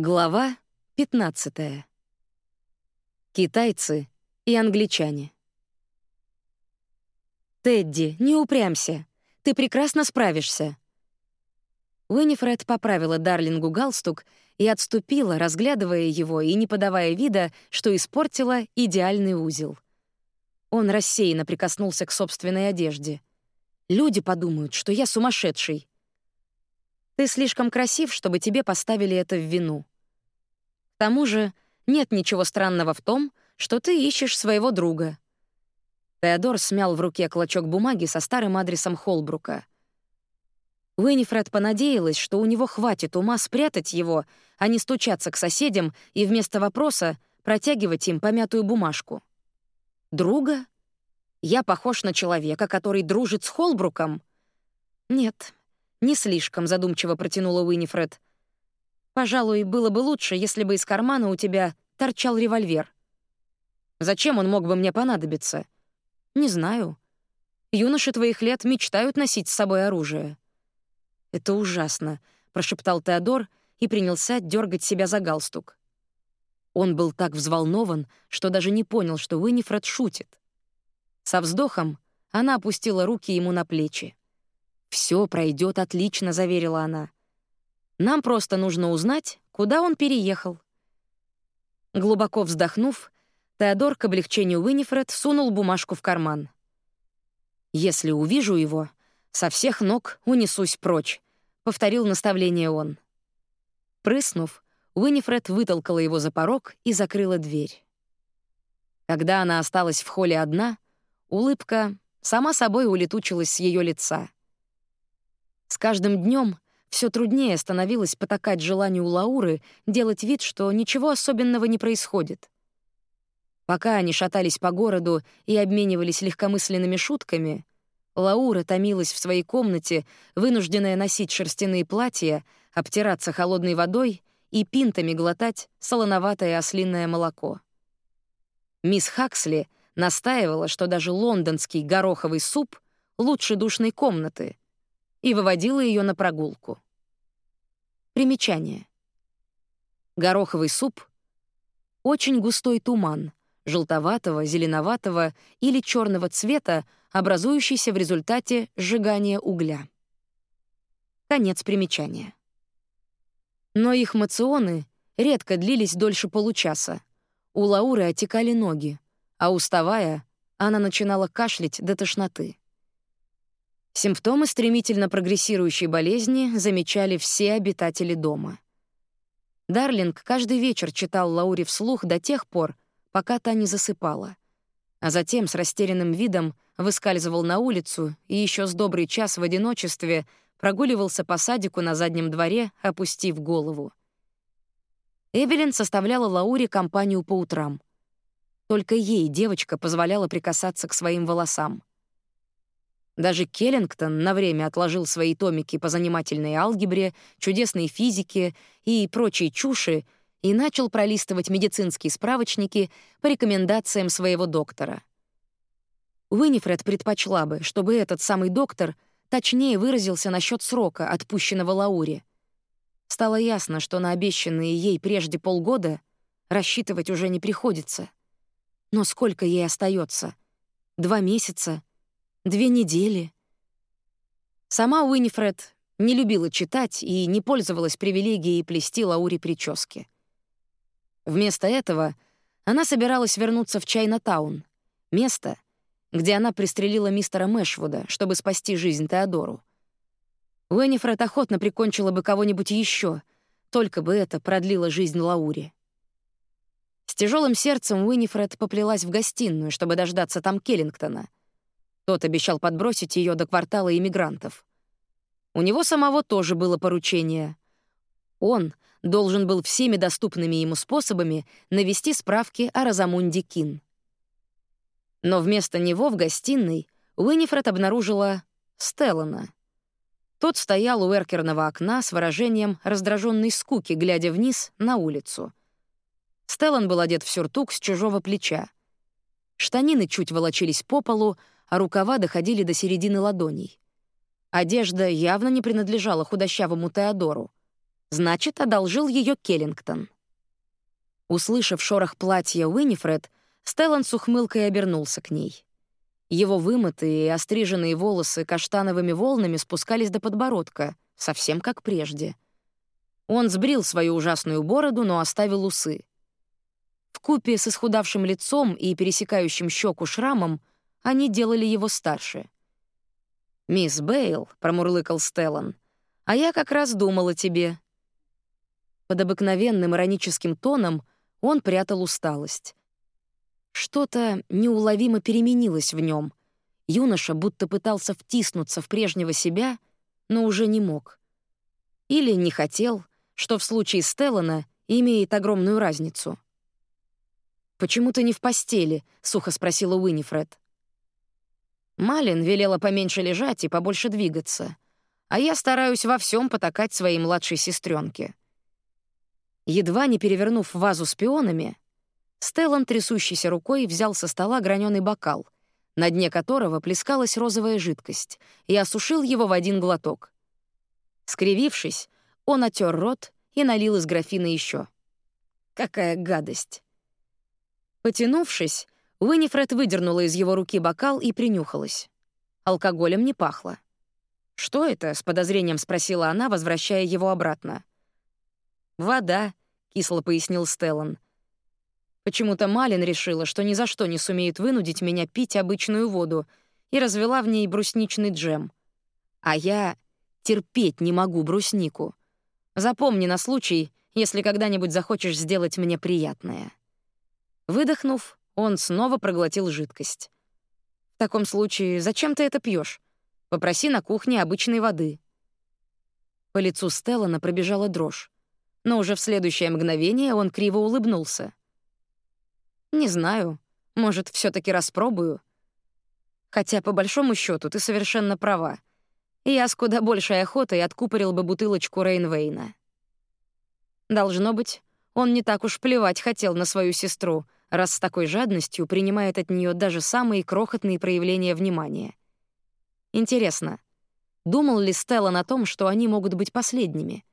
Глава 15. Китайцы и англичане. «Тедди, не упрямься. Ты прекрасно справишься». Уинифред поправила Дарлингу галстук и отступила, разглядывая его и не подавая вида, что испортила идеальный узел. Он рассеянно прикоснулся к собственной одежде. «Люди подумают, что я сумасшедший». Ты слишком красив, чтобы тебе поставили это в вину. Тому же, нет ничего странного в том, что ты ищешь своего друга. Теодор смял в руке клочок бумаги со старым адресом Холбрука. Уинифред понадеялась, что у него хватит ума спрятать его, а не стучаться к соседям и вместо вопроса протягивать им помятую бумажку. «Друга? Я похож на человека, который дружит с Холбруком?» «Нет, не слишком задумчиво протянула Уинифред. Пожалуй, было бы лучше, если бы из кармана у тебя торчал револьвер. Зачем он мог бы мне понадобиться? Не знаю. Юноши твоих лет мечтают носить с собой оружие. Это ужасно, прошептал Теодор и принялся дергать себя за галстук. Он был так взволнован, что даже не понял, что Уинифред шутит. Со вздохом она опустила руки ему на плечи. Все пройдет отлично», — заверила она. «Нам просто нужно узнать, куда он переехал». Глубоко вздохнув, Теодор к облегчению Уинифред сунул бумажку в карман. «Если увижу его, со всех ног унесусь прочь», — повторил наставление он. Прыснув, Уинифред вытолкала его за порог и закрыла дверь. Когда она осталась в холле одна, улыбка сама собой улетучилась с ее лица — с каждым днем все труднее становилось потакать желанию Лауры делать вид, что ничего особенного не происходит. Пока они шатались по городу и обменивались легкомысленными шутками, Лаура томилась в своей комнате, вынужденная носить шерстяные платья, обтираться холодной водой и пинтами глотать солоноватое ослинное молоко. Мисс Хаксли настаивала, что даже лондонский гороховый суп лучше душной комнаты — и выводила ее на прогулку. Примечание. Гороховый суп — очень густой туман, желтоватого, зеленоватого или черного цвета, образующийся в результате сжигания угля. Конец примечания. Но их мационы редко длились дольше получаса. У Лауры отекали ноги, а уставая, она начинала кашлять до тошноты. Симптомы стремительно прогрессирующей болезни замечали все обитатели дома. Дарлинг каждый вечер читал Лауре вслух до тех пор, пока та не засыпала, а затем с растерянным видом выскальзывал на улицу и еще с добрый час в одиночестве прогуливался по садику на заднем дворе, опустив голову. Эвелин составляла Лауре компанию по утрам. Только ей девочка позволяла прикасаться к своим волосам. Даже Келлингтон на время отложил свои томики по занимательной алгебре, чудесной физике и прочей чуши и начал пролистывать медицинские справочники по рекомендациям своего доктора. Уинифред предпочла бы, чтобы этот самый доктор точнее выразился насчет срока, отпущенного Лауре. Стало ясно, что на обещанные ей прежде полгода рассчитывать уже не приходится. Но сколько ей остается? Два месяца? Две недели. Сама Уинифред не любила читать и не пользовалась привилегией плести Лауре прически. Вместо этого она собиралась вернуться в Чайна-таун, место, где она пристрелила мистера Мэшвуда, чтобы спасти жизнь Теодору. Уинифред охотно прикончила бы кого-нибудь еще, только бы это продлило жизнь Лауре. С тяжелым сердцем Уинифред поплелась в гостиную, чтобы дождаться там Келлингтона — тот обещал подбросить ее до квартала иммигрантов. У него самого тоже было поручение. Он должен был всеми доступными ему способами навести справки о Розамунде Кин. Но вместо него в гостиной Уинифред обнаружила Стеллана. Тот стоял у эркерного окна с выражением раздраженной скуки, глядя вниз на улицу. Стеллан был одет в сюртук с чужого плеча. Штанины чуть волочились по полу, а рукава доходили до середины ладоней. Одежда явно не принадлежала худощавому Теодору. Значит, одолжил ее Келлингтон. Услышав шорох платья Уинифред, Стеллан с ухмылкой обернулся к ней. Его вымытые и остриженные волосы каштановыми волнами спускались до подбородка, совсем как прежде. Он сбрил свою ужасную бороду, но оставил усы. В купе с исхудавшим лицом и пересекающим щеку шрамом они делали его старше. «Мисс Бейл», — промурлыкал Стеллан, — «а я как раз думал о тебе». Под обыкновенным ироническим тоном он прятал усталость. Что-то неуловимо переменилось в нем. Юноша будто пытался втиснуться в прежнего себя, но уже не мог. Или не хотел, что в случае Стеллана имеет огромную разницу. «Почему ты не в постели?» — сухо спросила Уинифред. Малин велела поменьше лежать и побольше двигаться, а я стараюсь во всем потакать своей младшей сестренке. Едва не перевернув вазу с пионами, Стеллан трясущейся рукой взял со стола граненый бокал, на дне которого плескалась розовая жидкость, и осушил его в один глоток. Скривившись, он отер рот и налил из графина еще. Какая гадость! Потянувшись, Уинифред выдернула из его руки бокал и принюхалась. Алкоголем не пахло. «Что это?» — с подозрением спросила она, возвращая его обратно. «Вода», — кисло пояснил Стеллан. Почему-то Малин решила, что ни за что не сумеет вынудить меня пить обычную воду, и развела в ней брусничный джем. А я терпеть не могу бруснику. Запомни на случай, если когда-нибудь захочешь сделать мне приятное. Выдохнув, он снова проглотил жидкость. «В таком случае зачем ты это пьешь? Попроси на кухне обычной воды». По лицу Стеллана пробежала дрожь, но уже в следующее мгновение он криво улыбнулся. «Не знаю. Может, все таки распробую?» Хотя, по большому счету ты совершенно права. Я с куда большей охотой откупорил бы бутылочку Рейнвейна. Должно быть, он не так уж плевать хотел на свою сестру — раз с такой жадностью принимает от нее даже самые крохотные проявления внимания. Интересно, думал ли Стелла на том, что они могут быть последними?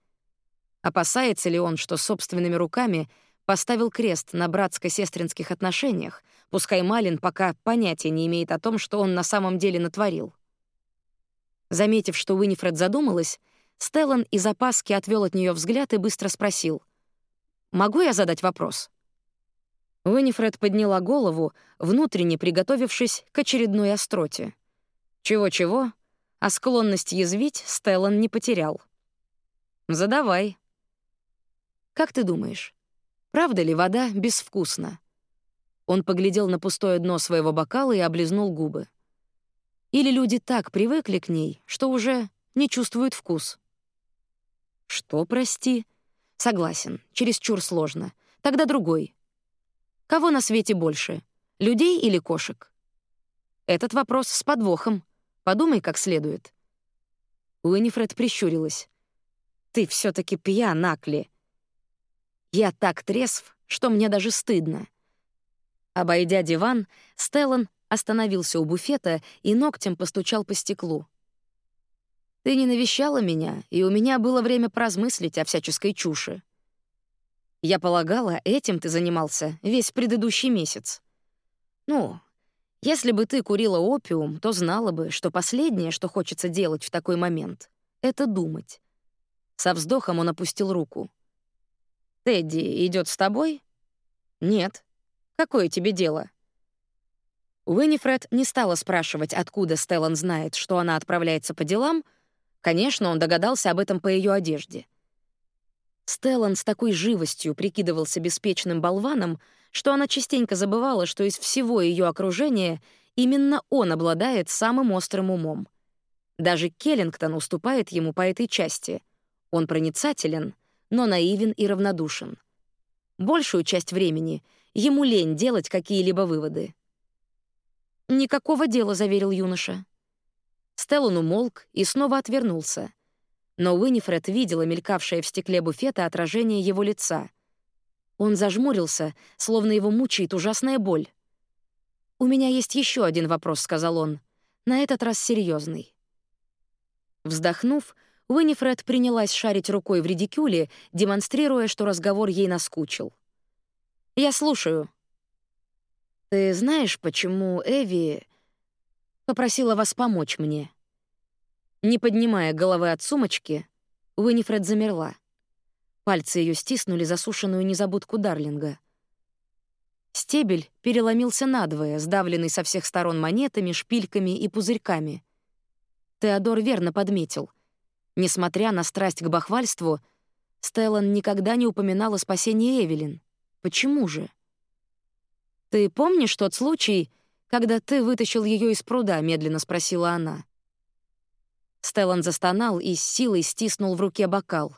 Опасается ли он, что собственными руками поставил крест на братско-сестринских отношениях, пускай Малин пока понятия не имеет о том, что он на самом деле натворил? Заметив, что Уинифред задумалась, Стеллан из опаски отвел от нее взгляд и быстро спросил. «Могу я задать вопрос?» Уинифред подняла голову, внутренне приготовившись к очередной остроте. Чего-чего, а склонность язвить Стеллан не потерял. «Задавай». «Как ты думаешь, правда ли вода безвкусна?» Он поглядел на пустое дно своего бокала и облизнул губы. «Или люди так привыкли к ней, что уже не чувствуют вкус?» «Что, прости?» «Согласен, чересчур сложно. Тогда другой. Кого на свете больше, людей или кошек? Этот вопрос с подвохом. Подумай как следует. Уинифред прищурилась. «Ты все таки пьян, Акли. Я так трезв, что мне даже стыдно». Обойдя диван, Стеллан остановился у буфета и ногтем постучал по стеклу. «Ты не навещала меня, и у меня было время поразмыслить о всяческой чуши. Я полагала, этим ты занимался весь предыдущий месяц. Ну, если бы ты курила опиум, то знала бы, что последнее, что хочется делать в такой момент, — это думать. Со вздохом он опустил руку. «Тедди идет с тобой?» «Нет. Какое тебе дело?» Уинифред не стала спрашивать, откуда Стеллан знает, что она отправляется по делам. Конечно, он догадался об этом по ее одежде — Стеллан с такой живостью прикидывался беспечным болваном, что она частенько забывала, что из всего ее окружения именно он обладает самым острым умом. Даже Келлингтон уступает ему по этой части. Он проницателен, но наивен и равнодушен. Большую часть времени ему лень делать какие-либо выводы. «Никакого дела», — заверил юноша. Стеллан умолк и снова отвернулся — но Уинифред видела мелькавшее в стекле буфета отражение его лица. Он зажмурился, словно его мучает ужасная боль. «У меня есть еще один вопрос», — сказал он. «На этот раз серьезный. Вздохнув, Уинифред принялась шарить рукой в редикюле, демонстрируя, что разговор ей наскучил. «Я слушаю». «Ты знаешь, почему Эви попросила вас помочь мне?» Не поднимая головы от сумочки, Уинифред замерла. Пальцы ее стиснули засушенную незабудку Дарлинга. Стебель переломился надвое, сдавленный со всех сторон монетами, шпильками и пузырьками. Теодор верно подметил. Несмотря на страсть к бахвальству, Стеллан никогда не упоминал о спасении Эвелин. Почему же? «Ты помнишь тот случай, когда ты вытащил ее из пруда?» — медленно спросила она. Стеллан застонал и с силой стиснул в руке бокал.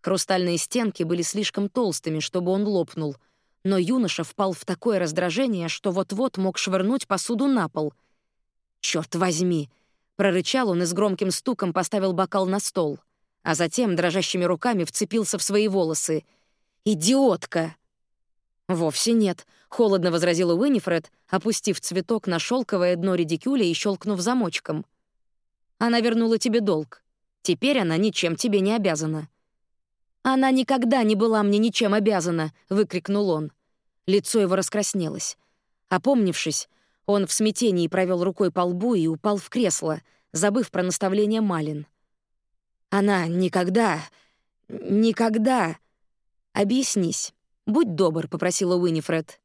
Хрустальные стенки были слишком толстыми, чтобы он лопнул, но юноша впал в такое раздражение, что вот-вот мог швырнуть посуду на пол. «Чёрт возьми!» Прорычал он и с громким стуком поставил бокал на стол, а затем дрожащими руками вцепился в свои волосы. «Идиотка!» «Вовсе нет», — холодно возразила Уинифред, опустив цветок на шелковое дно редикюля и щелкнув замочком. «Она вернула тебе долг. Теперь она ничем тебе не обязана». «Она никогда не была мне ничем обязана!» — выкрикнул он. Лицо его раскраснелось. Опомнившись, он в смятении провел рукой по лбу и упал в кресло, забыв про наставление Малин. «Она никогда... никогда...» «Объяснись. Будь добр», — попросила Уинифред.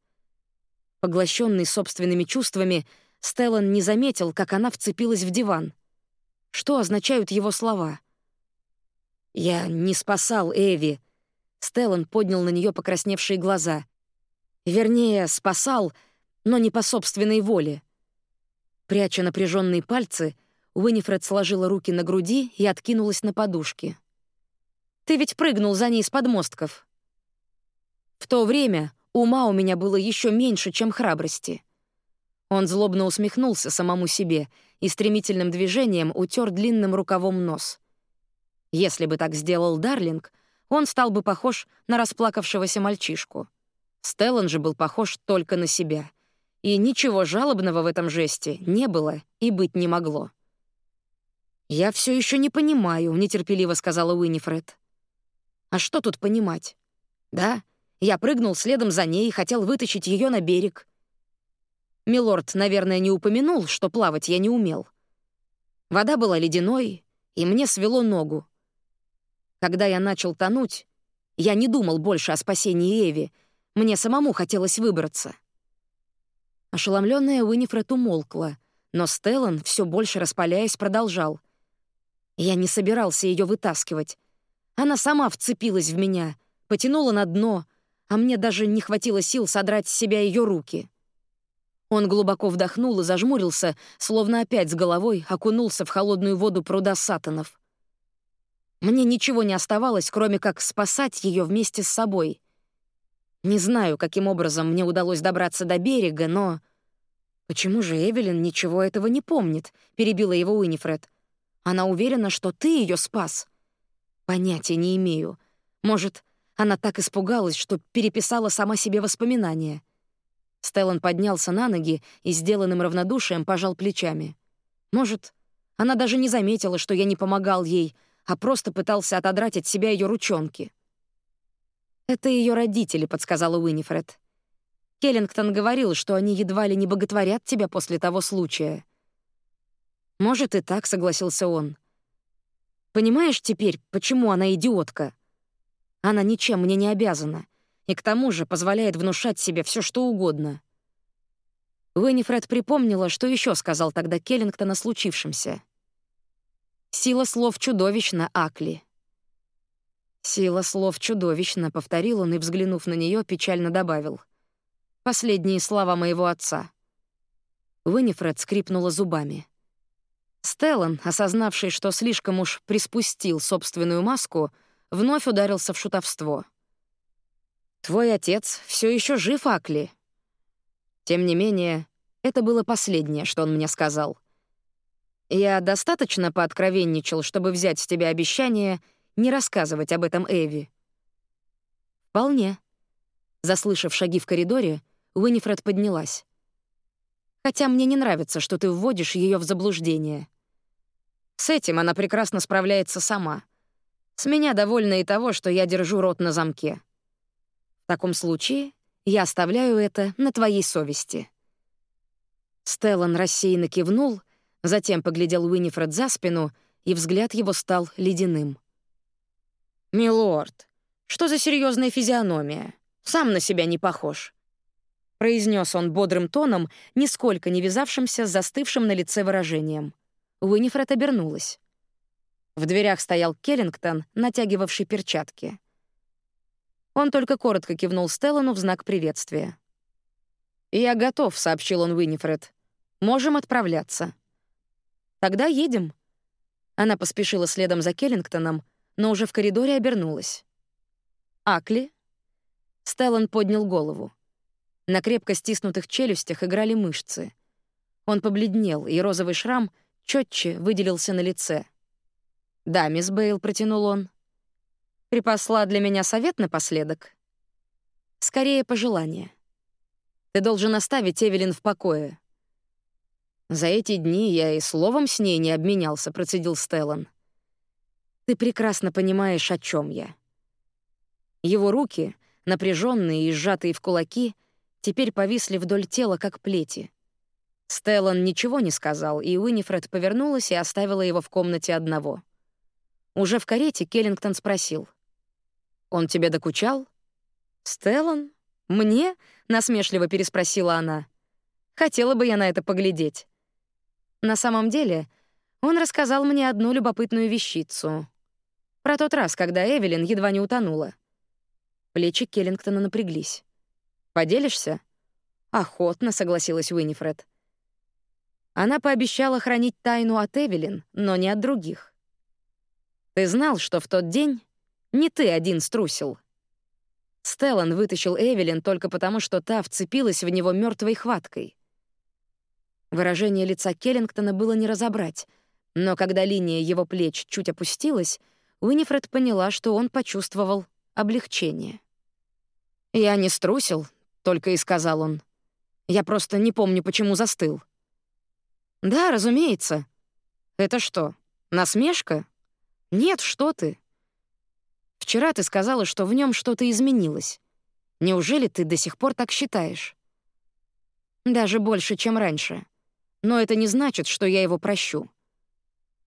Поглощенный собственными чувствами, Стеллан не заметил, как она вцепилась в диван. Что означают его слова? «Я не спасал Эви». Стеллан поднял на нее покрасневшие глаза. «Вернее, спасал, но не по собственной воле. Пряча напряженные пальцы, Уинифред сложила руки на груди и откинулась на подушки. «Ты ведь прыгнул за ней с подмостков». В то время ума у меня было еще меньше, чем храбрости. Он злобно усмехнулся самому себе и стремительным движением утер длинным рукавом нос. Если бы так сделал Дарлинг, он стал бы похож на расплакавшегося мальчишку. Стеллан же был похож только на себя — и ничего жалобного в этом жесте не было и быть не могло. «Я все еще не понимаю», — нетерпеливо сказала Уинифред. «А что тут понимать? Да, я прыгнул следом за ней и хотел вытащить ее на берег. Милорд, наверное, не упомянул, что плавать я не умел. Вода была ледяной, и мне свело ногу. Когда я начал тонуть, я не думал больше о спасении Эви, мне самому хотелось выбраться. Ошеломленная Уинифред умолкла, но Стеллан, все больше распаляясь, продолжал. Я не собирался ее вытаскивать. Она сама вцепилась в меня, потянула на дно, а мне даже не хватило сил содрать с себя ее руки. Он глубоко вдохнул и зажмурился, словно опять с головой окунулся в холодную воду пруда сатанов. Мне ничего не оставалось, кроме как спасать ее вместе с собой. Не знаю, каким образом мне удалось добраться до берега, но... «Почему же Эвелин ничего этого не помнит?» — перебила его Уинифред. «Она уверена, что ты ее спас». «Понятия не имею. Может, она так испугалась, что переписала сама себе воспоминания». Стеллан поднялся на ноги и сделанным равнодушием пожал плечами. «Может, она даже не заметила, что я не помогал ей, а просто пытался отодрать от себя ее ручонки. «Это ее родители», — подсказала Уинифред. «Келлингтон говорил, что они едва ли не боготворят тебя после того случая». «Может, и так», — согласился он. «Понимаешь теперь, почему она идиотка? Она ничем мне не обязана, и к тому же позволяет внушать себе все, что угодно». Уинифред припомнила, что еще сказал тогда Келлингтон о случившемся. «Сила слов чудовищна, Акли. «Сила слов чудовищна», — повторил он и, взглянув на нее, печально добавил. «Последние слова моего отца». Уинифред скрипнула зубами. Стеллан, осознавший, что слишком уж приспустил собственную маску, вновь ударился в шутовство. «Твой отец все еще жив, Акли?» Тем не менее, это было последнее, что он мне сказал. Я достаточно пооткровенничал, чтобы взять с тебя обещание — не рассказывать об этом Эви. «Вполне». Заслышав шаги в коридоре, Уинифред поднялась. «Хотя мне не нравится, что ты вводишь ее в заблуждение». С этим она прекрасно справляется сама. С меня довольна и того, что я держу рот на замке. В таком случае я оставляю это на твоей совести». Стеллан рассеянно кивнул, затем поглядел Уинифред за спину, и взгляд его стал ледяным. «Милорд, что за серьезная физиономия? Сам на себя не похож», — произнес он бодрым тоном, нисколько не вязавшимся с застывшим на лице выражением. Уинифред обернулась. В дверях стоял Келлингтон, натягивавший перчатки. Он только коротко кивнул Стеллану в знак приветствия. «Я готов», — сообщил он Уинифред. «Можем отправляться». «Тогда едем». Она поспешила следом за Келлингтоном, но уже в коридоре обернулась. «Акли?» Стеллан поднял голову. На крепко стиснутых челюстях играли мышцы. Он побледнел, и розовый шрам четче выделился на лице. «Да, мисс Бейл», — протянул он. Припасла для меня совет напоследок? Скорее, пожелание. Ты должен оставить Эвелин в покое. За эти дни я и словом с ней не обменялся, процедил Стеллан. Ты прекрасно понимаешь, о чем я. Его руки, напряженные и сжатые в кулаки, теперь повисли вдоль тела, как плети. Стеллан ничего не сказал, и Уинифред повернулась и оставила его в комнате одного. Уже в карете Келлингтон спросил. Он тебе докучал? Стеллан? Мне? насмешливо переспросила она. Хотела бы я на это поглядеть. На самом деле, он рассказал мне одну любопытную вещицу. Про тот раз, когда Эвелин едва не утонула. Плечи Келлингтона напряглись. «Поделишься?» «Охотно», — согласилась Уинифред. Она пообещала хранить тайну от Эвелин, но не от других. «Ты знал, что в тот день не ты один струсил. Стеллан вытащил Эвелин только потому, что та вцепилась в него мертвой хваткой. Выражение лица Келлингтона было не разобрать, но когда линия его плеч чуть опустилась, Уинифред поняла, что он почувствовал облегчение. «Я не струсил», — только и сказал он. «Я просто не помню, почему застыл». «Да, разумеется. Это что, насмешка? Нет, что ты. Вчера ты сказала, что в нем что-то изменилось. Неужели ты до сих пор так считаешь? Даже больше, чем раньше. Но это не значит, что я его прощу.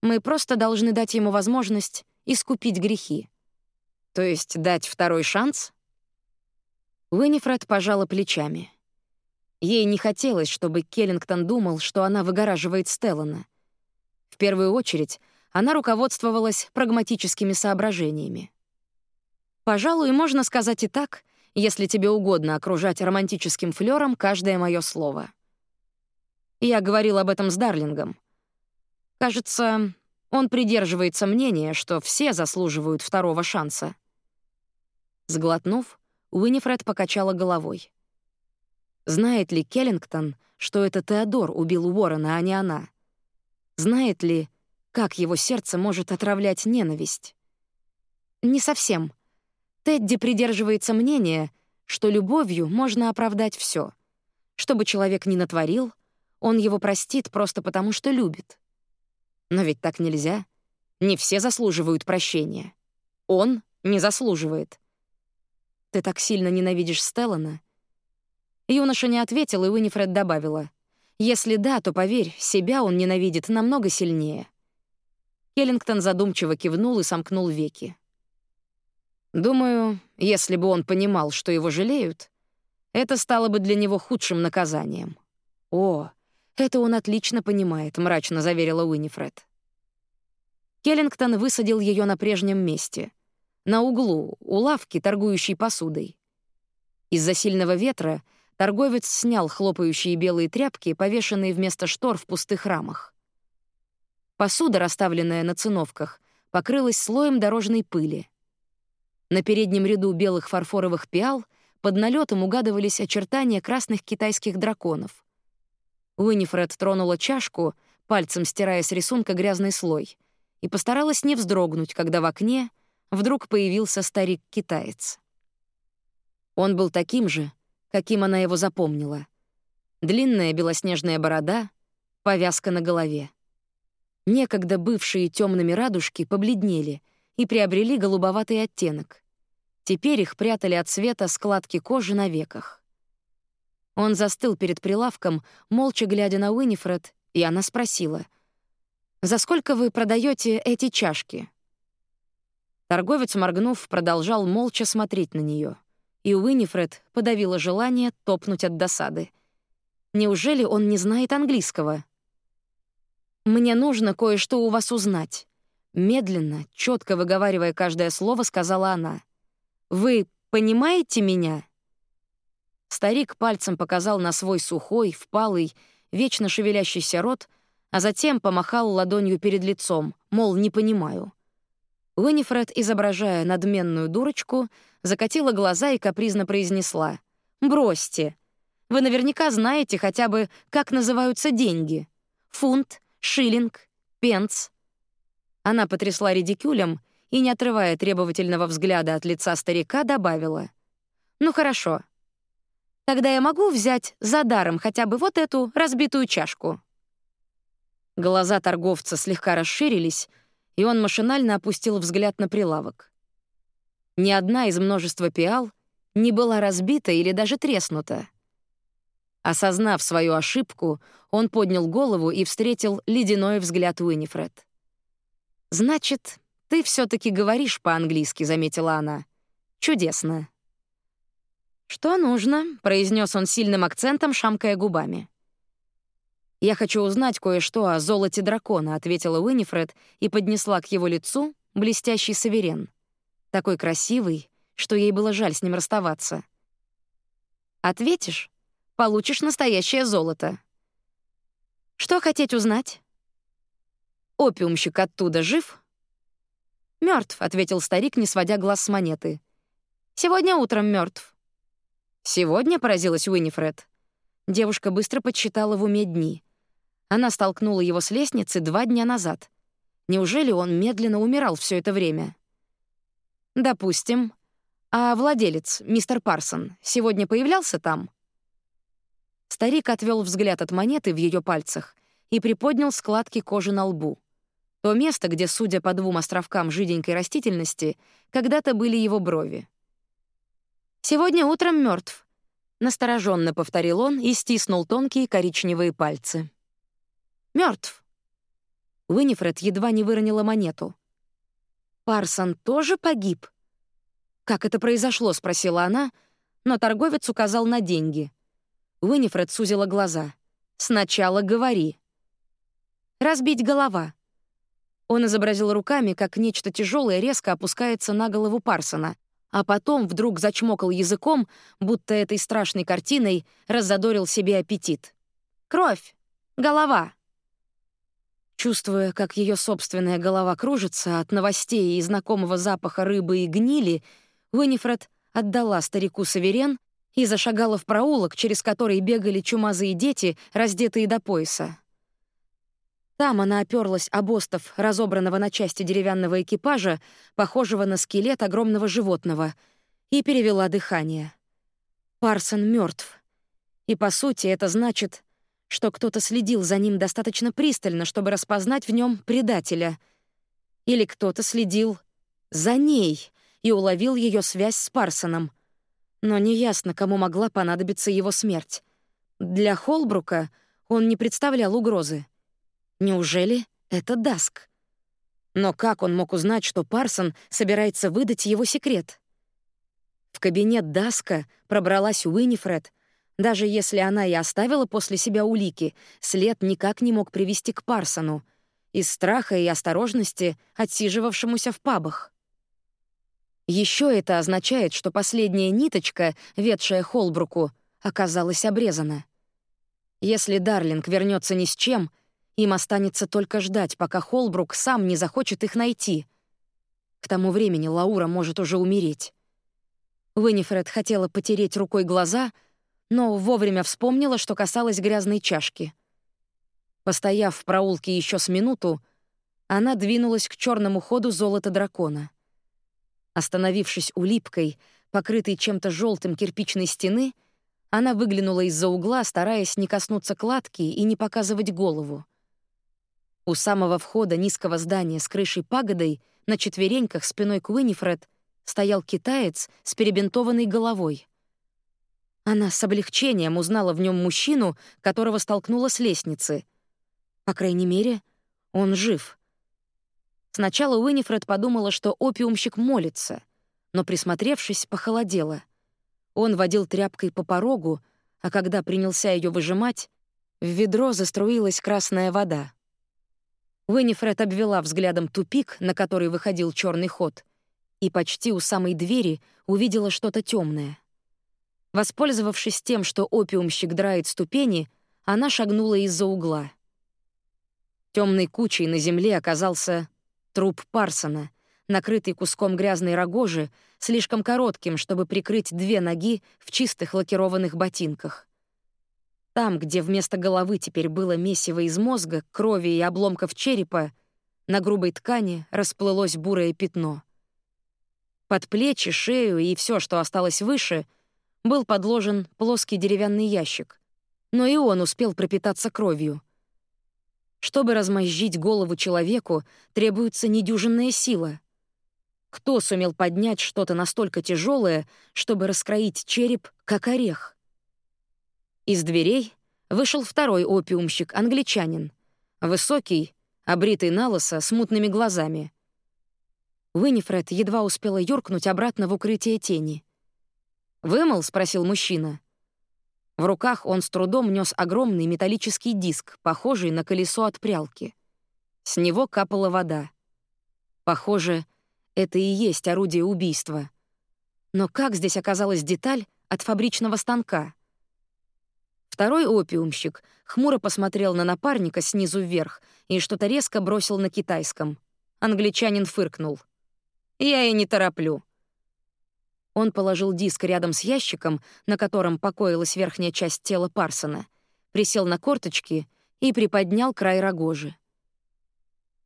Мы просто должны дать ему возможность искупить грехи. То есть дать второй шанс? Уинифред пожала плечами. Ей не хотелось, чтобы Келлингтон думал, что она выгораживает Стеллана. В первую очередь, она руководствовалась прагматическими соображениями. Пожалуй, можно сказать и так, если тебе угодно окружать романтическим флером каждое мое слово. Я говорил об этом с Дарлингом. Кажется, он придерживается мнения, что все заслуживают второго шанса. Сглотнув, Уинифред покачала головой. Знает ли Келлингтон, что это Теодор убил Уоррена, а не она? Знает ли, как его сердце может отравлять ненависть? Не совсем — Тедди придерживается мнения, что любовью можно оправдать все. Что бы человек ни натворил, он его простит просто потому, что любит. Но ведь так нельзя. Не все заслуживают прощения. Он не заслуживает. Ты так сильно ненавидишь Стеллана? Юноша не ответил, и Уинифред добавила. Если да, то, поверь, себя он ненавидит намного сильнее. Келлингтон задумчиво кивнул и сомкнул веки. Думаю, если бы он понимал, что его жалеют, это стало бы для него худшим наказанием. О, это он отлично понимает, мрачно заверила Уинифред. Келлингтон высадил ее на прежнем месте, на углу, у лавки, торгующей посудой. Из-за сильного ветра торговец снял хлопающие белые тряпки, повешенные вместо штор в пустых рамах. Посуда, расставленная на циновках, покрылась слоем дорожной пыли. На переднем ряду белых фарфоровых пиал под налетом угадывались очертания красных китайских драконов. Уинифред тронула чашку, пальцем стирая с рисунка грязный слой, и постаралась не вздрогнуть, когда в окне вдруг появился старик-китаец. Он был таким же, каким она его запомнила. Длинная белоснежная борода, повязка на голове. Некогда бывшие темными радужки побледнели и приобрели голубоватый оттенок. Теперь их прятали от света складки кожи на веках. Он застыл перед прилавком, молча глядя на Уинифред, и она спросила, «За сколько вы продаете эти чашки?» Торговец, моргнув, продолжал молча смотреть на нее, и Уинифред подавила желание топнуть от досады. Неужели он не знает английского? «Мне нужно кое-что у вас узнать», — медленно, четко выговаривая каждое слово, сказала она. «Вы понимаете меня?» Старик пальцем показал на свой сухой, впалый, вечно шевелящийся рот, а затем помахал ладонью перед лицом, мол, не понимаю. Уинифред, изображая надменную дурочку, закатила глаза и капризно произнесла. «Бросьте. Вы наверняка знаете хотя бы, как называются деньги. Фунт, шиллинг, пенс». Она потрясла редикюлем и, не отрывая требовательного взгляда от лица старика, добавила. «Ну хорошо. Тогда я могу взять за даром хотя бы вот эту разбитую чашку». Глаза торговца слегка расширились, и он машинально опустил взгляд на прилавок. Ни одна из множества пиал не была разбита или даже треснута. Осознав свою ошибку, он поднял голову и встретил ледяной взгляд Уинифред. «Значит, ты все таки говоришь по-английски», — заметила она. «Чудесно». «Что нужно?» — произнес он сильным акцентом, шамкая губами. «Я хочу узнать кое-что о золоте дракона», — ответила Уинифред и поднесла к его лицу блестящий саверен. Такой красивый, что ей было жаль с ним расставаться. «Ответишь? Получишь настоящее золото». «Что хотеть узнать?» «Опиумщик оттуда жив?» Мертв, ответил старик, не сводя глаз с монеты. «Сегодня утром мертв. «Сегодня?» — поразилась Уинифред. Девушка быстро подсчитала в уме дни. Она столкнула его с лестницы два дня назад. Неужели он медленно умирал все это время? Допустим. А владелец, мистер Парсон, сегодня появлялся там? Старик отвел взгляд от монеты в ее пальцах и приподнял складки кожи на лбу. То место, где, судя по двум островкам жиденькой растительности, когда-то были его брови. «Сегодня утром мертв, настороженно повторил он и стиснул тонкие коричневые пальцы. Мертв. Уинифред едва не выронила монету. «Парсон тоже погиб?» «Как это произошло?» — спросила она, но торговец указал на деньги. Уинифред сузила глаза. «Сначала говори». «Разбить голова». Он изобразил руками, как нечто тяжелое резко опускается на голову Парсона, а потом вдруг зачмокал языком, будто этой страшной картиной раззадорил себе аппетит. «Кровь! Голова!» Чувствуя, как ее собственная голова кружится от новостей и знакомого запаха рыбы и гнили, Уинифред отдала старику саверен и зашагала в проулок, через который бегали чумазые дети, раздетые до пояса. Там она оперлась об остов разобранного на части деревянного экипажа, похожего на скелет огромного животного, и перевела дыхание. Парсон мертв. И, по сути, это значит, что кто-то следил за ним достаточно пристально, чтобы распознать в нем предателя. Или кто-то следил за ней и уловил ее связь с Парсоном. Но неясно, кому могла понадобиться его смерть. Для Холбрука он не представлял угрозы. Неужели это Даск? Но как он мог узнать, что Парсон собирается выдать его секрет? В кабинет Даска пробралась Уинифред, даже если она и оставила после себя улики, след никак не мог привести к Парсону, из страха и осторожности, отсиживавшемуся в пабах. Еще это означает, что последняя ниточка, ведшая Холбруку, оказалась обрезана. Если Дарлинг вернется ни с чем, им останется только ждать, пока Холбрук сам не захочет их найти. К тому времени Лаура может уже умереть. Уинифред хотела потереть рукой глаза — но вовремя вспомнила, что касалось грязной чашки. Постояв в проулке еще с минуту, она двинулась к черному ходу золота дракона. Остановившись липкой, покрытой чем-то желтым кирпичной стены, она выглянула из-за угла, стараясь не коснуться кладки и не показывать голову. У самого входа низкого здания с крышей-пагодой на четвереньках спиной к Уинифред стоял китаец с перебинтованной головой. Она с облегчением узнала в нем мужчину, которого столкнула с лестницы. По крайней мере, он жив. Сначала Уинифред подумала, что опиумщик молится, но, присмотревшись, похолодела. Он водил тряпкой по порогу, а когда принялся ее выжимать, в ведро заструилась красная вода. Уинифред обвела взглядом тупик, на который выходил черный ход, и почти у самой двери увидела что-то темное. Воспользовавшись тем, что опиумщик драет ступени, она шагнула из-за угла. Темной кучей на земле оказался труп Парсона, накрытый куском грязной рогожи, слишком коротким, чтобы прикрыть две ноги в чистых лакированных ботинках. Там, где вместо головы теперь было месиво из мозга, крови и обломков черепа, на грубой ткани расплылось бурое пятно. Под плечи, шею и все, что осталось выше, был подложен плоский деревянный ящик. Но и он успел пропитаться кровью. Чтобы размозжить голову человеку, требуется недюжинная сила. Кто сумел поднять что-то настолько тяжелое, чтобы раскроить череп, как орех? Из дверей вышел второй опиумщик, англичанин. Высокий, обритый на лысо, с мутными глазами. Уинифред едва успела юркнуть обратно в укрытие тени. «Вымыл?» — спросил мужчина. В руках он с трудом нес огромный металлический диск, похожий на колесо от прялки. С него капала вода. Похоже, это и есть орудие убийства. Но как здесь оказалась деталь от фабричного станка? Второй опиумщик хмуро посмотрел на напарника снизу вверх и что-то резко бросил на китайском. Англичанин фыркнул. «Я и не тороплю. Он положил диск рядом с ящиком, на котором покоилась верхняя часть тела Парсона, присел на корточки и приподнял край рогожи.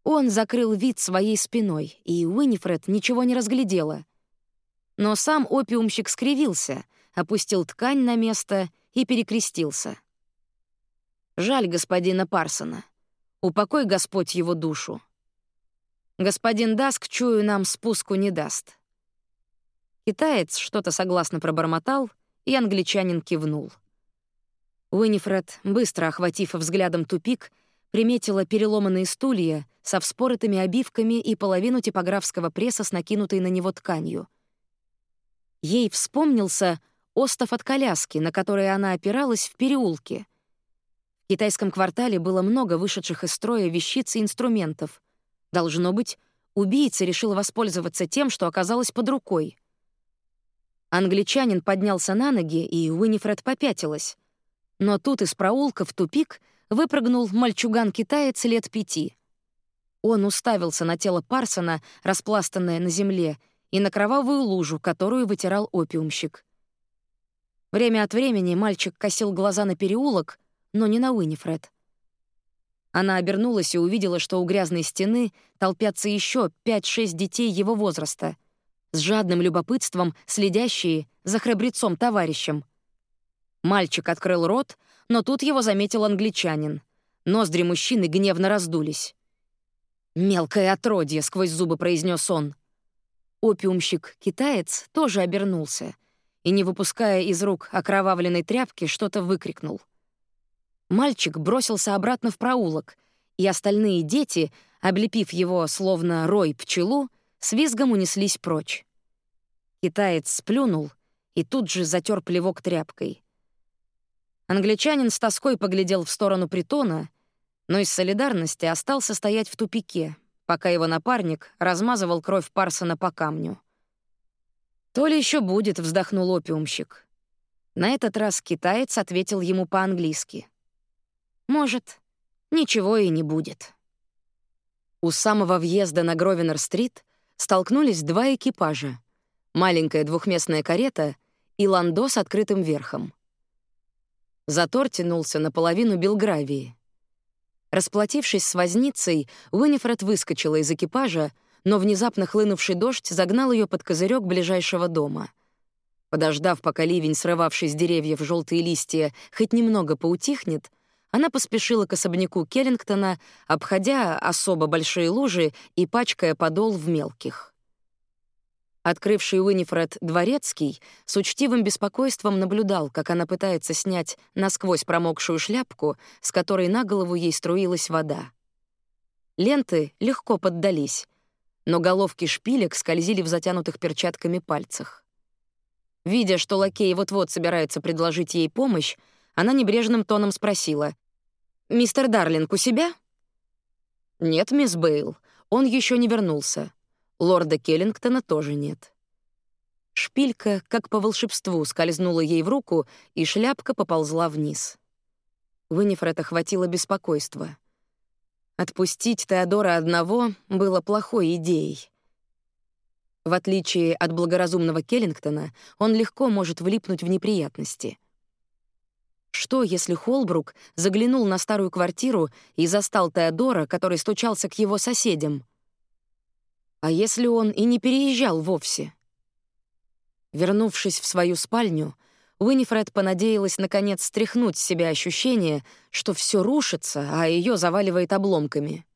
Он закрыл вид своей спиной, и Уинифред ничего не разглядела. Но сам опиумщик скривился, опустил ткань на место и перекрестился. «Жаль господина Парсона. Упокой Господь его душу. Господин Даск, чую, нам спуску не даст». Китаец что-то согласно пробормотал, и англичанин кивнул. Уинифред, быстро охватив взглядом тупик, приметила переломанные стулья со вспоротыми обивками и половину типографского пресса с накинутой на него тканью. Ей вспомнился остов от коляски, на которой она опиралась в переулке. В китайском квартале было много вышедших из строя вещиц и инструментов. Должно быть, убийца решил воспользоваться тем, что оказалось под рукой. Англичанин поднялся на ноги, и Уинифред попятилась. Но тут из проулка в тупик выпрыгнул мальчуган-китаец лет пяти. Он уставился на тело Парсона, распластанное на земле, и на кровавую лужу, которую вытирал опиумщик. Время от времени мальчик косил глаза на переулок, но не на Уинифред. Она обернулась и увидела, что у грязной стены толпятся еще пять-шесть детей его возраста — с жадным любопытством следящие за храбрецом-товарищем. Мальчик открыл рот, но тут его заметил англичанин. Ноздри мужчины гневно раздулись. «Мелкое отродье», — сквозь зубы произнес он. Опиумщик-китаец тоже обернулся и, не выпуская из рук окровавленной тряпки, что-то выкрикнул. Мальчик бросился обратно в проулок, и остальные дети, облепив его словно рой пчелу, с визгом унеслись прочь. Китаец сплюнул и тут же затер плевок тряпкой. Англичанин с тоской поглядел в сторону притона, но из солидарности остался стоять в тупике, пока его напарник размазывал кровь Парсона по камню. «То ли еще будет», — вздохнул опиумщик. На этот раз китаец ответил ему по-английски. «Может, ничего и не будет». У самого въезда на Гровенер-стрит столкнулись два экипажа — маленькая двухместная карета и ландо с открытым верхом. Затор тянулся наполовину Белгравии. Расплатившись с возницей, Уинифред выскочила из экипажа, но внезапно хлынувший дождь загнал ее под козырек ближайшего дома. Подождав, пока ливень, срывавший с деревьев желтые листья, хоть немного поутихнет, она поспешила к особняку Келлингтона, обходя особо большие лужи и пачкая подол в мелких. Открывший Уинифред дворецкий с учтивым беспокойством наблюдал, как она пытается снять насквозь промокшую шляпку, с которой на голову ей струилась вода. Ленты легко поддались, но головки шпилек скользили в затянутых перчатками пальцах. Видя, что лакей вот-вот собирается предложить ей помощь, она небрежным тоном спросила. «Мистер Дарлинг у себя?» «Нет, мисс Бейл, он еще не вернулся. Лорда Келлингтона тоже нет». Шпилька, как по волшебству, скользнула ей в руку, и шляпка поползла вниз. Виннифред охватило беспокойство. Отпустить Теодора одного было плохой идеей. В отличие от благоразумного Келлингтона, он легко может влипнуть в неприятности — что, если Холбрук заглянул на старую квартиру и застал Теодора, который стучался к его соседям? А если он и не переезжал вовсе? Вернувшись в свою спальню, Уинифред понадеялась наконец стряхнуть с себя ощущение, что все рушится, а ее заваливает обломками.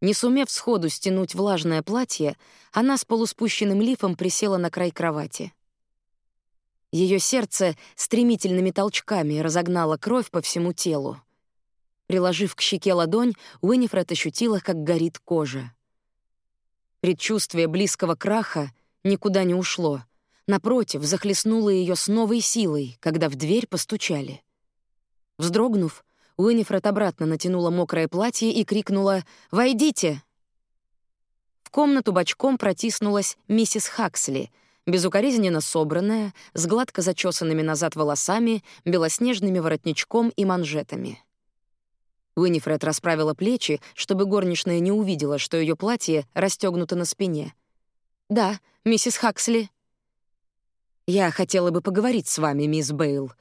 Не сумев сходу стянуть влажное платье, она с полуспущенным лифом присела на край кровати. Ее сердце стремительными толчками разогнало кровь по всему телу. Приложив к щеке ладонь, Уинифред ощутила, как горит кожа. Предчувствие близкого краха никуда не ушло. Напротив, захлестнуло ее с новой силой, когда в дверь постучали. Вздрогнув, Уинифред обратно натянула мокрое платье и крикнула «Войдите!». В комнату бочком протиснулась миссис Хаксли — безукоризненно собранная, с гладко зачесанными назад волосами, белоснежными воротничком и манжетами. Уинифред расправила плечи, чтобы горничная не увидела, что ее платье расстегнуто на спине. «Да, миссис Хаксли». «Я хотела бы поговорить с вами, мисс Бейл,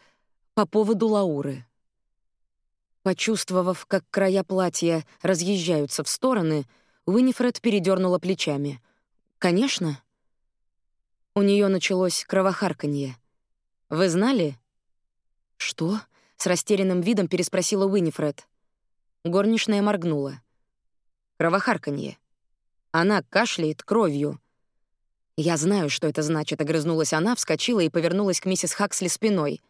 по поводу Лауры». Почувствовав, как края платья разъезжаются в стороны, Уинифред передернула плечами. «Конечно». У нее началось кровохарканье. Вы знали? Что? С растерянным видом переспросила Уинифред. Горничная моргнула. Кровохарканье. Она кашляет кровью. Я знаю, что это значит, огрызнулась она, вскочила и повернулась к миссис Хаксли спиной.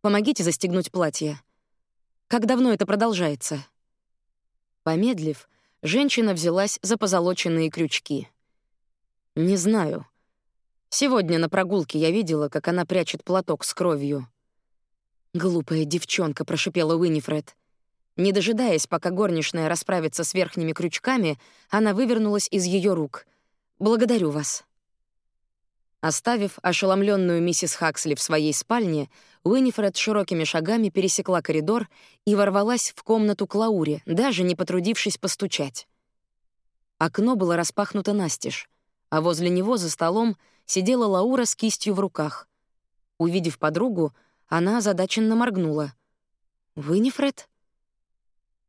Помогите застегнуть платье. Как давно это продолжается? Помедлив, женщина взялась за позолоченные крючки. Не знаю. Сегодня на прогулке я видела, как она прячет платок с кровью. «Глупая девчонка», — прошипела Уинифред. Не дожидаясь, пока горничная расправится с верхними крючками, она вывернулась из ее рук. «Благодарю вас». Оставив ошеломленную миссис Хаксли в своей спальне, Уинифред широкими шагами пересекла коридор и ворвалась в комнату Клаури, даже не потрудившись постучать. Окно было распахнуто настежь, а возле него за столом сидела Лаура с кистью в руках. Увидев подругу, она озадаченно моргнула. «Виннифред?»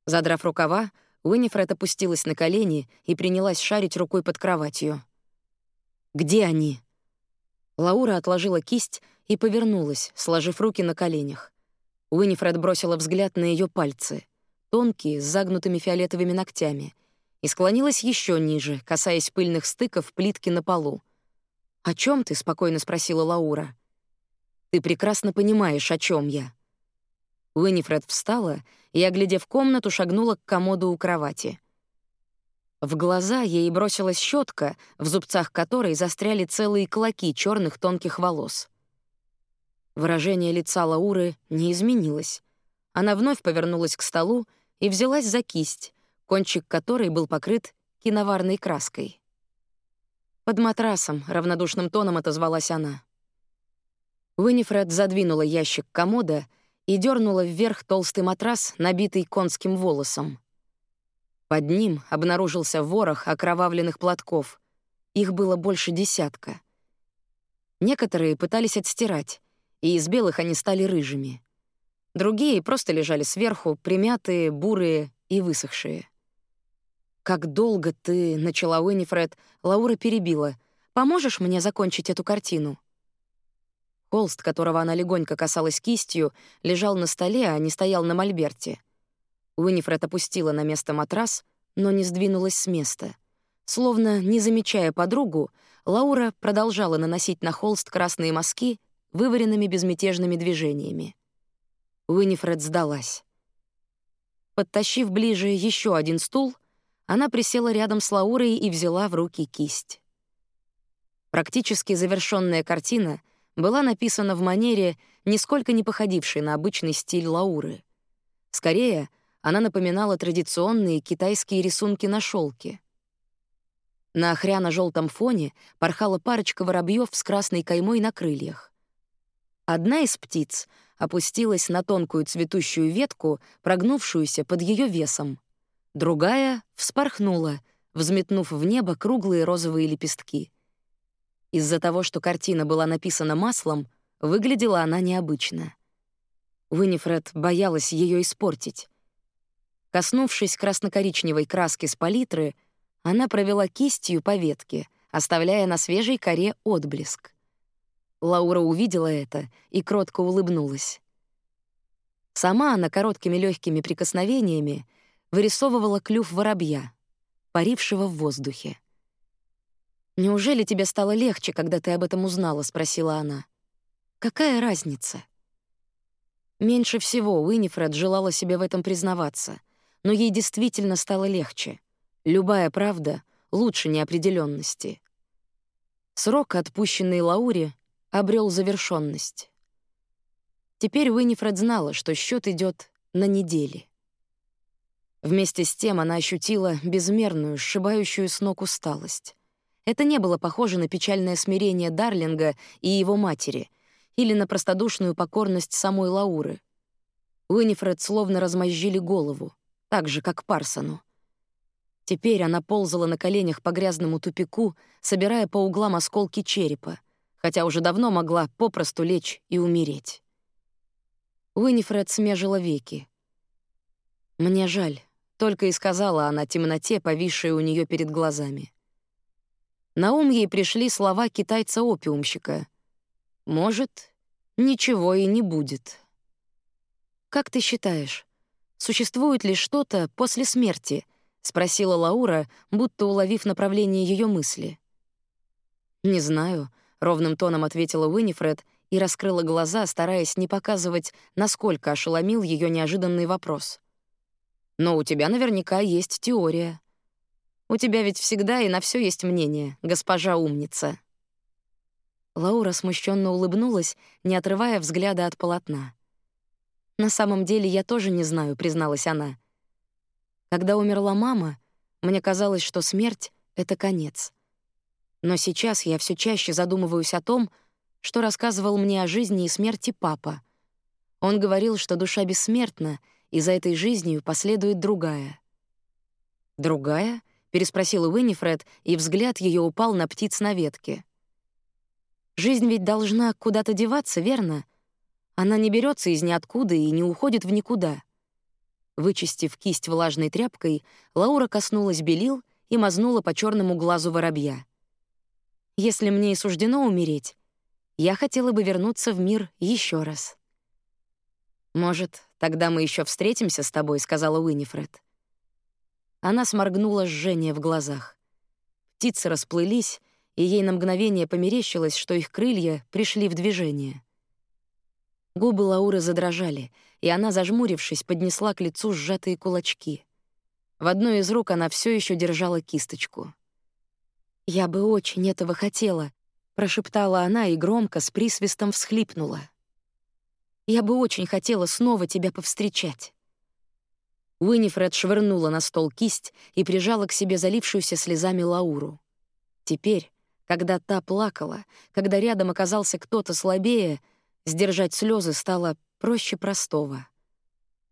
Задрав рукава, Уинифред опустилась на колени и принялась шарить рукой под кроватью. «Где они?» Лаура отложила кисть и повернулась, сложив руки на коленях. Уинифред бросила взгляд на ее пальцы, тонкие, с загнутыми фиолетовыми ногтями, и склонилась еще ниже, касаясь пыльных стыков плитки на полу. «О чем ты?» — спокойно спросила Лаура. «Ты прекрасно понимаешь, о чем я». Уинифред встала и, оглядев комнату, шагнула к комоду у кровати. В глаза ей бросилась щетка, в зубцах которой застряли целые клоки черных тонких волос. Выражение лица Лауры не изменилось. Она вновь повернулась к столу и взялась за кисть, кончик которой был покрыт киноварной краской. «Под матрасом», — равнодушным тоном отозвалась она. Уинифред задвинула ящик комода и дернула вверх толстый матрас, набитый конским волосом. Под ним обнаружился ворох окровавленных платков. Их было больше десятка. Некоторые пытались отстирать, и из белых они стали рыжими. Другие просто лежали сверху, примятые, бурые и высохшие. «Как долго ты...» — начала Уинифред. Лаура перебила. «Поможешь мне закончить эту картину?» Холст, которого она легонько касалась кистью, лежал на столе, а не стоял на мольберте. Уинифред опустила на место матрас, но не сдвинулась с места. Словно не замечая подругу, Лаура продолжала наносить на холст красные мазки вываренными безмятежными движениями. Уинифред сдалась. Подтащив ближе еще один стул, она присела рядом с Лаурой и взяла в руки кисть. Практически завершенная картина была написана в манере, нисколько не походившей на обычный стиль Лауры. Скорее, она напоминала традиционные китайские рисунки на шелке. На охряно желтом фоне порхала парочка воробьев с красной каймой на крыльях. Одна из птиц опустилась на тонкую цветущую ветку, прогнувшуюся под ее весом. Другая вспорхнула, взметнув в небо круглые розовые лепестки. Из-за того, что картина была написана маслом, выглядела она необычно. Уинифред боялась ее испортить. Коснувшись красно-коричневой краски с палитры, она провела кистью по ветке, оставляя на свежей коре отблеск. Лаура увидела это и кротко улыбнулась. Сама она короткими легкими прикосновениями вырисовывала клюв воробья, парившего в воздухе. «Неужели тебе стало легче, когда ты об этом узнала?» — спросила она. «Какая разница?» Меньше всего Уинифред желала себе в этом признаваться, но ей действительно стало легче. Любая правда лучше неопределенности. Срок, отпущенный Лауре, обрел завершенность. Теперь Уинифред знала, что счет идет на недели. Вместе с тем она ощутила безмерную, сшибающую с ног усталость. Это не было похоже на печальное смирение Дарлинга и его матери или на простодушную покорность самой Лауры. Уинифред словно размозжили голову, так же, как Парсону. Теперь она ползала на коленях по грязному тупику, собирая по углам осколки черепа — хотя уже давно могла попросту лечь и умереть. Уинифред смежила веки. «Мне жаль», — только и сказала она темноте, повисшей у нее перед глазами. На ум ей пришли слова китайца-опиумщика. «Может, ничего и не будет». «Как ты считаешь, существует ли что-то после смерти?» — спросила Лаура, будто уловив направление ее мысли. «Не знаю», ровным тоном ответила Уинифред и раскрыла глаза, стараясь не показывать, насколько ошеломил ее неожиданный вопрос. Но у тебя наверняка есть теория. У тебя ведь всегда и на все есть мнение, госпожа умница. Лаура смущенно улыбнулась, не отрывая взгляда от полотна. На самом деле я тоже не знаю, призналась она. Когда умерла мама, мне казалось, что смерть это конец. Но сейчас я все чаще задумываюсь о том, что рассказывал мне о жизни и смерти папа. Он говорил, что душа бессмертна, и за этой жизнью последует другая. «Другая?» — переспросила Уиннифред, и взгляд ее упал на птиц на ветке. «Жизнь ведь должна куда-то деваться, верно? Она не берется из ниоткуда и не уходит в никуда». Вычистив кисть влажной тряпкой, Лаура коснулась белил и мазнула по черному глазу воробья. Если мне и суждено умереть, я хотела бы вернуться в мир еще раз. «Может, тогда мы еще встретимся с тобой», — сказала Уинифред. Она сморгнула жжение в глазах. Птицы расплылись, и ей на мгновение померещилось, что их крылья пришли в движение. Губы Лауры задрожали, и она, зажмурившись, поднесла к лицу сжатые кулачки. В одной из рук она все еще держала кисточку. «Я бы очень этого хотела», — прошептала она и громко с присвистом всхлипнула. «Я бы очень хотела снова тебя повстречать». Уинифред швырнула на стол кисть и прижала к себе залившуюся слезами Лауру. Теперь, когда та плакала, когда рядом оказался кто-то слабее, сдержать слезы стало проще простого.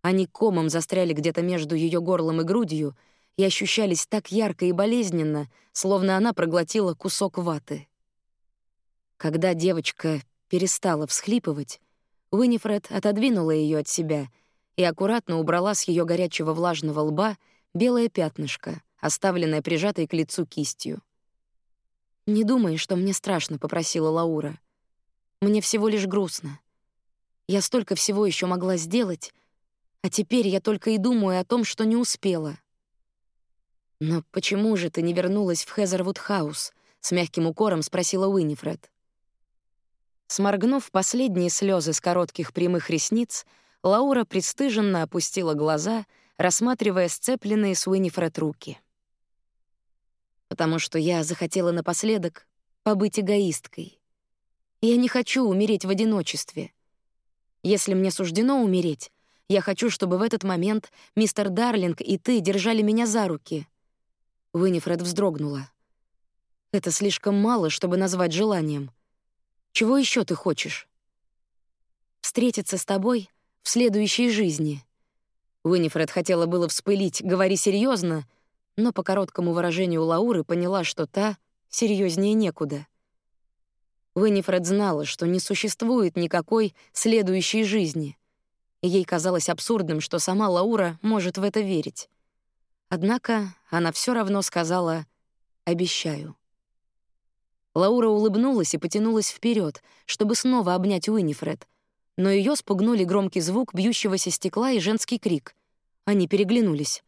Они комом застряли где-то между ее горлом и грудью — и ощущались так ярко и болезненно, словно она проглотила кусок ваты. Когда девочка перестала всхлипывать, Уинифред отодвинула ее от себя и аккуратно убрала с ее горячего влажного лба белое пятнышко, оставленное прижатой к лицу кистью. «Не думай, что мне страшно», — попросила Лаура. Мне всего лишь грустно. Я столько всего еще могла сделать, а теперь я только и думаю о том, что не успела. «Но почему же ты не вернулась в Хезервуд-хаус?» — с мягким укором спросила Уинифред. Сморгнув последние слезы с коротких прямых ресниц, Лаура пристыженно опустила глаза, рассматривая сцепленные с Уинифред руки. «Потому что я захотела напоследок побыть эгоисткой. Я не хочу умереть в одиночестве. Если мне суждено умереть, я хочу, чтобы в этот момент мистер Дарлинг и ты держали меня за руки». Уинифред вздрогнула. «Это слишком мало, чтобы назвать желанием. Чего еще ты хочешь? Встретиться с тобой в следующей жизни. Уинифред хотела было вспылить, говори серьезно, но по короткому выражению Лауры поняла, что та серьезнее некуда. Уинифред знала, что не существует никакой следующей жизни. Ей казалось абсурдным, что сама Лаура может в это верить. Однако она все равно сказала «обещаю». Лаура улыбнулась и потянулась вперед, чтобы снова обнять Уинифред, но ее спугнули громкий звук бьющегося стекла и женский крик. Они переглянулись.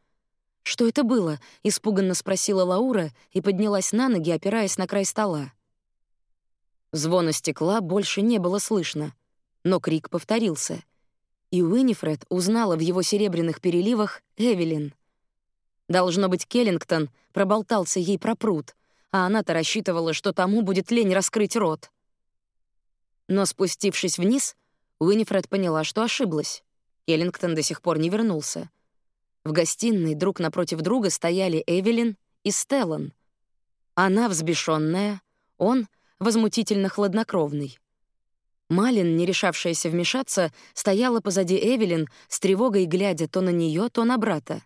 «Что это было?» — испуганно спросила Лаура и поднялась на ноги, опираясь на край стола. Звона стекла больше не было слышно, но крик повторился. И Уинифред узнала в его серебряных переливах Эвелин. Должно быть, Келлингтон проболтался ей про пруд — а она-то рассчитывала, что тому будет лень раскрыть рот. Но спустившись вниз, Уинифред поняла, что ошиблась. Келлингтон до сих пор не вернулся. В гостиной друг напротив друга стояли Эвелин и Стеллан. Она взбешенная, он возмутительно хладнокровный. Малин, не решавшаяся вмешаться, стояла позади Эвелин, с тревогой глядя то на нее, то на брата.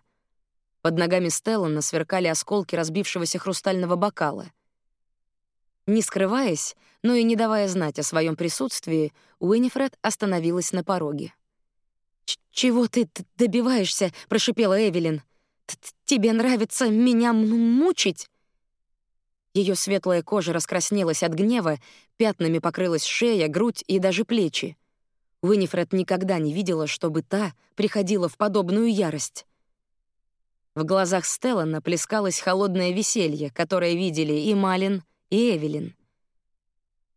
Под ногами Стеллана сверкали осколки разбившегося хрустального бокала. Не скрываясь, но и не давая знать о своем присутствии, Уинифред остановилась на пороге. «Чего ты добиваешься?» — прошипела Эвелин. «Тебе нравится меня мучить?» Ее светлая кожа раскраснелась от гнева, пятнами покрылась шея, грудь и даже плечи. Уинифред никогда не видела, чтобы та приходила в подобную ярость. В глазах Стеллана плескалось холодное веселье, которое видели и Малин, и Эвелин.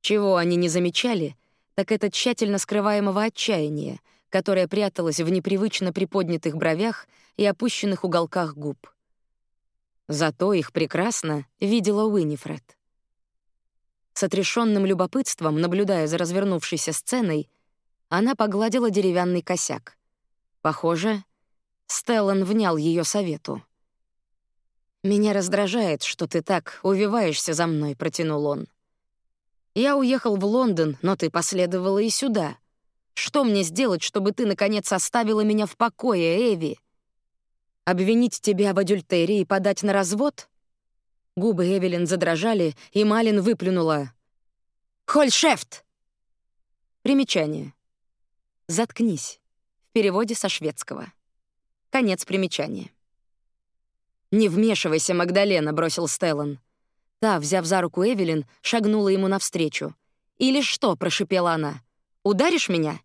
Чего они не замечали, так это тщательно скрываемого отчаяния, которое пряталось в непривычно приподнятых бровях и опущенных уголках губ. Зато их прекрасно видела Уинифред. С отрешенным любопытством, наблюдая за развернувшейся сценой, она погладила деревянный косяк. Похоже, Стеллан внял ее совету. «Меня раздражает, что ты так увиваешься за мной», — протянул он. «Я уехал в Лондон, но ты последовала и сюда. Что мне сделать, чтобы ты, наконец, оставила меня в покое, Эви? Обвинить тебя в адюльтерии и подать на развод?» Губы Эвелин задрожали, и Малин выплюнула. «Хольшефт!» Примечание. «Заткнись» в переводе со шведского. Конец примечания. «Не вмешивайся, Магдалена», — бросил Стеллан. Та, взяв за руку Эвелин, шагнула ему навстречу. «Или что?» — прошипела она. «Ударишь меня?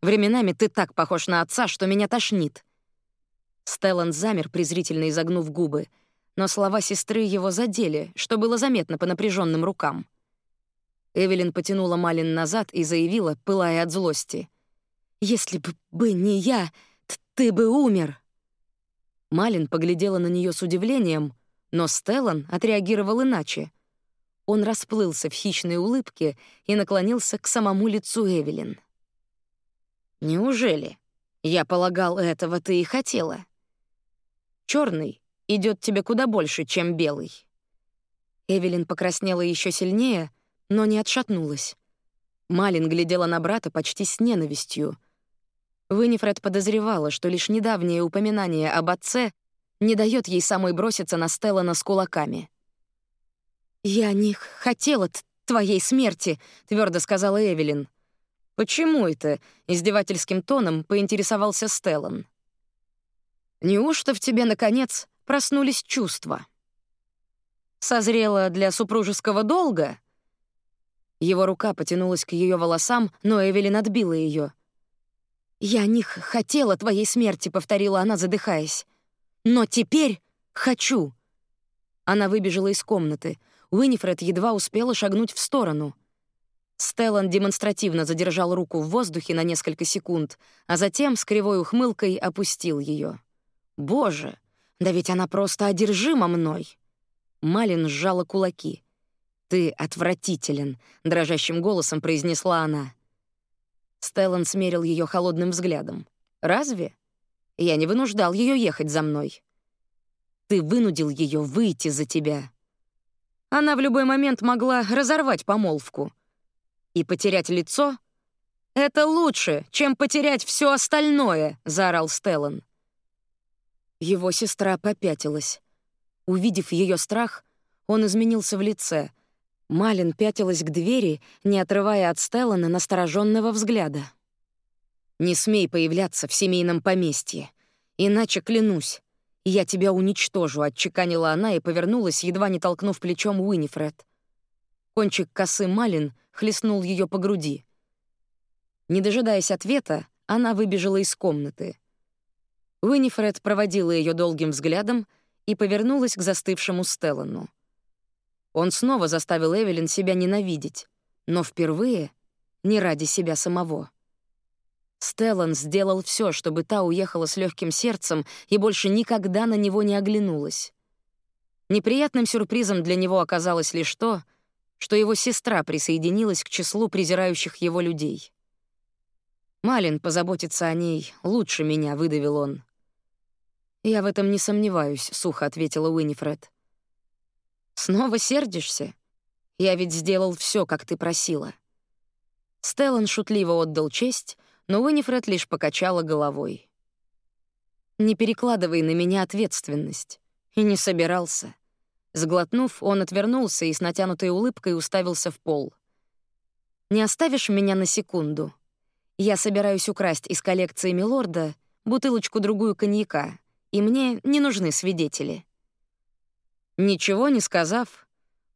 Временами ты так похож на отца, что меня тошнит». Стеллан замер, презрительно изогнув губы, но слова сестры его задели, что было заметно по напряженным рукам. Эвелин потянула Малин назад и заявила, пылая от злости. «Если бы не я, ты бы умер!» Малин поглядела на нее с удивлением, но Стеллан отреагировал иначе. Он расплылся в хищной улыбке и наклонился к самому лицу Эвелин. «Неужели? Я полагал, этого ты и хотела. Черный идет тебе куда больше, чем белый». Эвелин покраснела еще сильнее, но не отшатнулась. Малин глядела на брата почти с ненавистью — Винифред подозревала, что лишь недавнее упоминание об отце не дает ей самой броситься на Стеллана с кулаками. «Я не хотела твоей смерти», — твердо сказала Эвелин. «Почему это?» — издевательским тоном поинтересовался Стеллан. «Неужто в тебе, наконец, проснулись чувства?» «Созрела для супружеского долга?» Его рука потянулась к ее волосам, но Эвелин отбила ее. «Я не хотела твоей смерти», — повторила она, задыхаясь. «Но теперь хочу». Она выбежала из комнаты. Уинифред едва успела шагнуть в сторону. Стеллан демонстративно задержал руку в воздухе на несколько секунд, а затем с кривой ухмылкой опустил ее. «Боже, да ведь она просто одержима мной!» Малин сжала кулаки. «Ты отвратителен», — дрожащим голосом произнесла она. Стеллан смерил ее холодным взглядом. «Разве? Я не вынуждал ее ехать за мной. Ты вынудил ее выйти за тебя. Она в любой момент могла разорвать помолвку. И потерять лицо — это лучше, чем потерять все остальное», — заорал Стеллан. Его сестра попятилась. Увидев ее страх, он изменился в лице. Малин пятилась к двери, не отрывая от Стеллана настороженного взгляда. «Не смей появляться в семейном поместье, иначе, клянусь, я тебя уничтожу», — отчеканила она и повернулась, едва не толкнув плечом Уинифред. Кончик косы Малин хлестнул ее по груди. Не дожидаясь ответа, она выбежала из комнаты — Уинифред проводила ее долгим взглядом и повернулась к застывшему Стеллану. Он снова заставил Эвелин себя ненавидеть, но впервые не ради себя самого. Стеллан сделал все, чтобы та уехала с легким сердцем и больше никогда на него не оглянулась. Неприятным сюрпризом для него оказалось лишь то, что его сестра присоединилась к числу презирающих его людей. «Малин позаботится о ней лучше меня», — выдавил он. «Я в этом не сомневаюсь», — сухо ответила Уинифред. «Снова сердишься? Я ведь сделал все, как ты просила». Стеллан шутливо отдал честь, но Уинифред лишь покачала головой. «Не перекладывай на меня ответственность». И не собирался. Сглотнув, он отвернулся и с натянутой улыбкой уставился в пол. «Не оставишь меня на секунду? Я собираюсь украсть из коллекции Милорда бутылочку-другую коньяка и мне не нужны свидетели». Ничего не сказав,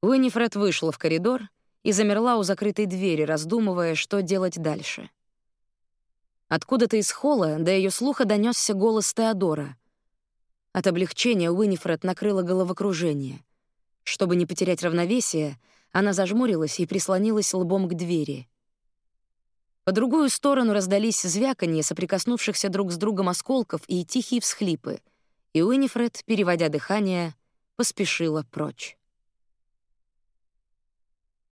Уинифред вышла в коридор и замерла у закрытой двери, раздумывая, что делать дальше. Откуда-то из холла до ее слуха донесся голос Теодора. От облегчения Уинифред накрыла головокружение. Чтобы не потерять равновесие, она зажмурилась и прислонилась лбом к двери. По другую сторону раздались звяканье соприкоснувшихся друг с другом осколков и тихие всхлипы, и Уинифред, переводя дыхание, поспешила прочь.